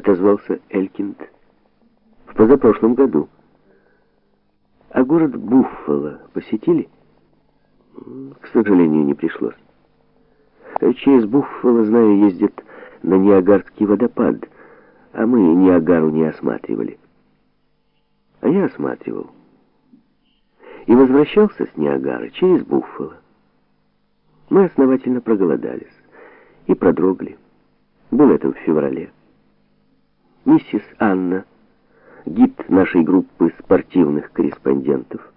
отозвался Элькинд. В позапрошлом году. А город Буффало посетили? К сожалению, не пришлось. Через Буффало, знаю, ездят на Ниагарский водопад, а мы Ниагару не осматривали. А я осматривал. И возвращался с Ниагары через Буффало. Мы основательно проголодались и продрогли. Было это в феврале. Миссис Анна, гид нашей группы спортивных корреспондентов,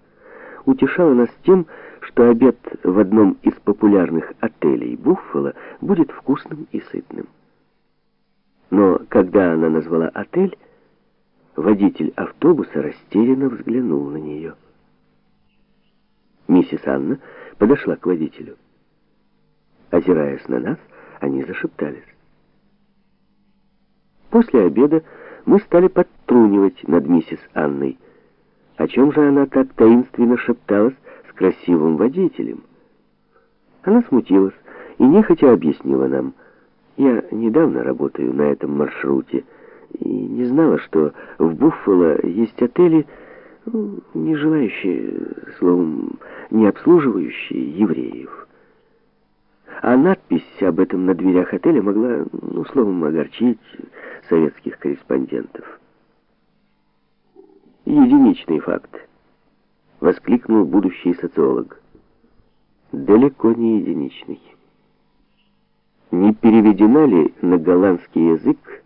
утешала нас тем, что обед в одном из популярных отелей Буффало будет вкусным и сытным. Но когда она назвала отель, водитель автобуса растерянно взглянул на нее. Миссис Анна подошла к водителю. Озираясь на нас, они зашептались. После обеда мы стали подтрунивать над миссис Анной. О чем же она так таинственно шепталась с красивым водителем? Она смутилась и нехотя объяснила нам. Я недавно работаю на этом маршруте и не знала, что в Буффало есть отели, ну, не желающие, словом, не обслуживающие евреев. А надпись об этом на дверях отеля могла, ну, словом, огорчить советских корреспондентов. «Единичный факт», — воскликнул будущий социолог. «Далеко не единичный». Не переведена ли на голландский язык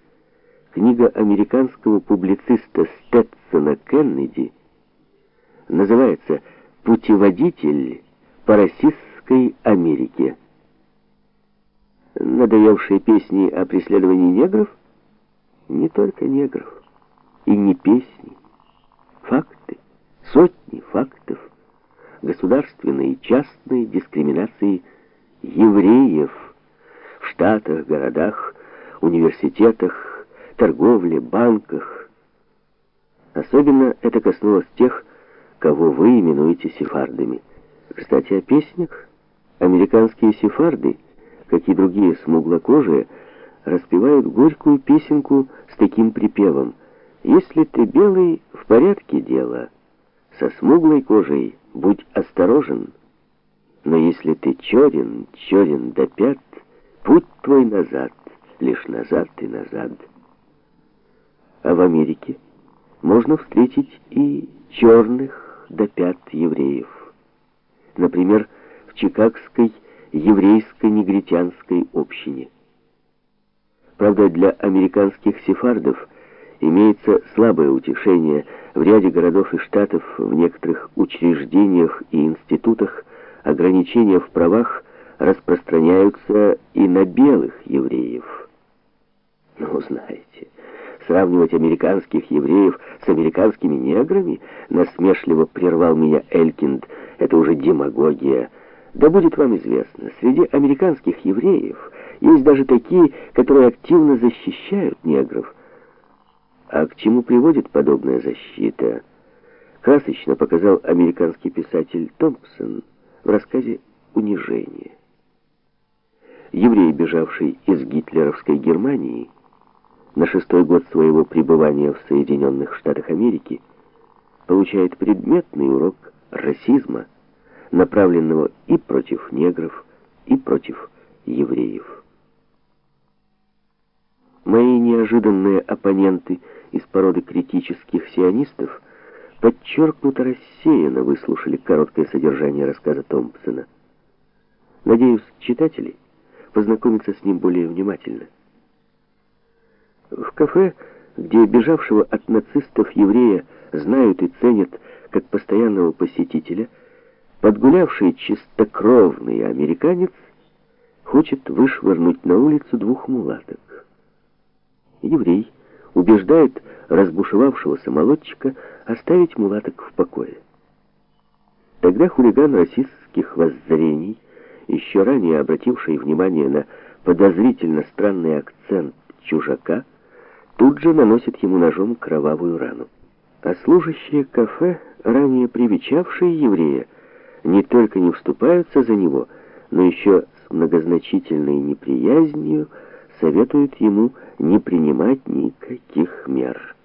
книга американского публициста Стетсона Кеннеди называется «Путеводитель по расистской Америке». Надоевшие песни о преследовании негров? Не только негров. И не песни. Факты. Сотни фактов. Государственной и частной дискриминации евреев в штатах, городах, университетах, торговле, банках. Особенно это коснулось тех, кого вы именуете сефардами. Кстати, о песнях. Американские сефарды, как и другие смуглокожие, распевают горькую песенку с таким припевом. «Если ты белый, в порядке дело, со смуглой кожей будь осторожен, но если ты черен, черен до пят, путь твой назад, лишь назад и назад». А в Америке можно встретить и черных, до пят евреев. Например, в Чикагской еврейско-негритянской общине. Правда, для американских сефардов имеется слабое утешение. В ряде городов и штатов, в некоторых учреждениях и институтах ограничения в правах распространяются и на белых евреев. Ну, знаете... Сравнивать американских евреев с американскими неграми, насмешливо прервал меня Элькинд, это уже демагогия. Да будет вам известно, среди американских евреев есть даже такие, которые активно защищают негров. А к чему приводит подобная защита? Красочно показал американский писатель Томпсон в рассказе «Унижение». Еврей, бежавший из гитлеровской Германии, на шестой год своего пребывания в Соединенных Штатах Америки получает предметный урок расизма, направленного и против негров, и против евреев. Мои неожиданные оппоненты из породы критических сионистов подчеркнуто рассеянно выслушали короткое содержание рассказа Томпсона. Надеюсь, читатели познакомятся с ним более внимательно. В кафе, где бежавшего от нацистов еврея знают и ценят как постоянного посетителя, подгулявший чистокровный американец хочет вышвырнуть на улицу двух мулаток. Еврей убеждает разбушевавшегося молодчика оставить мулаток в покое. Тогда хулиган расистских воззрений, еще ранее обративший внимание на подозрительно странный акцент чужака, тут же наносит ему ножом кровавую рану. А служащие кафе, ранее привечавшие еврея, не только не вступаются за него, но еще с многозначительной неприязнью советуют ему не принимать никаких мер.